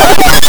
Ha ha